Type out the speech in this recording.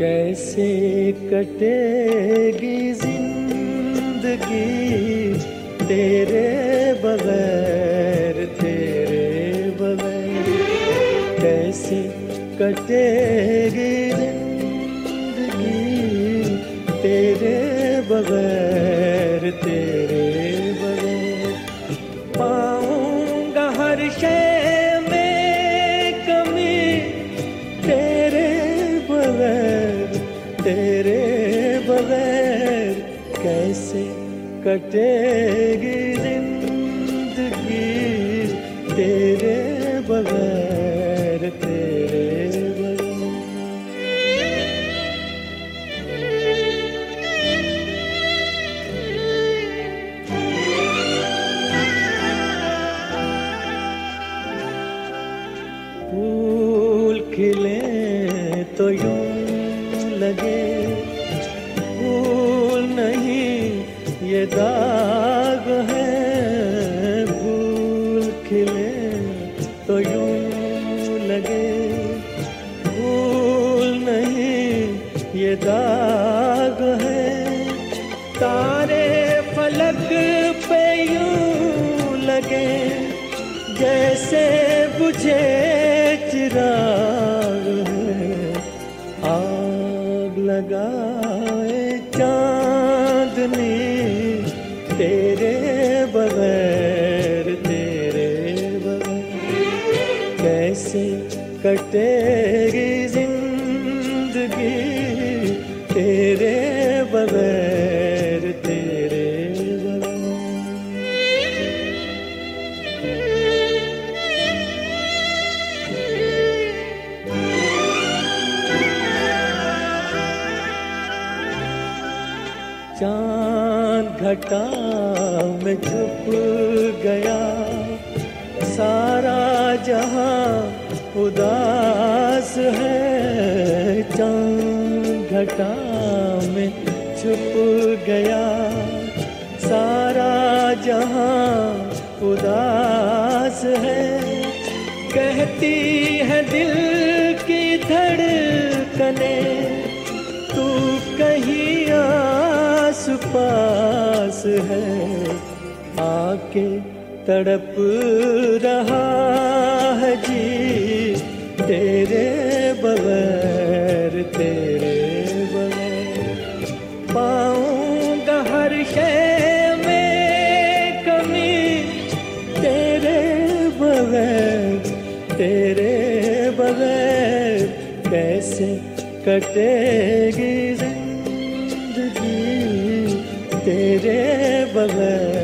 कैसे कटेगी ज़िंदगी तेरे बगैर तेरे बगैर? कैसे कटेगी ज़िंदगी तेरे बगैर तेरे कैसे कटेगी ज़िंदगी तेरे बगैर तेरे फूल खिले तो यूँ लगे ये दाग है फूल खिले तो यूँ लगे भूल नहीं, ये दाग है। तारे फलक पे यूँ लगे जैसे बुझे चिराग है। आग लगाए चांदनी तेरे बगैर तेरे बगैर कैसे कटेगी ज़िंदगी? तेरे बगैर तेरे बगैर। घटा में छुप गया। सारा जहाँ उदास है, चाँद घटा में छुप गया। सारा जहाँ उदास है, कहती है दिल की धड़कने, तू कहीं आस पास है, आके तड़प रहा है जी। तेरे बगैर तेरे बगैर। पाऊँगा हर शय में कमी। तेरे तेरे बगैर कैसे कटेगी ज़िंदगी? तेरे बगैर।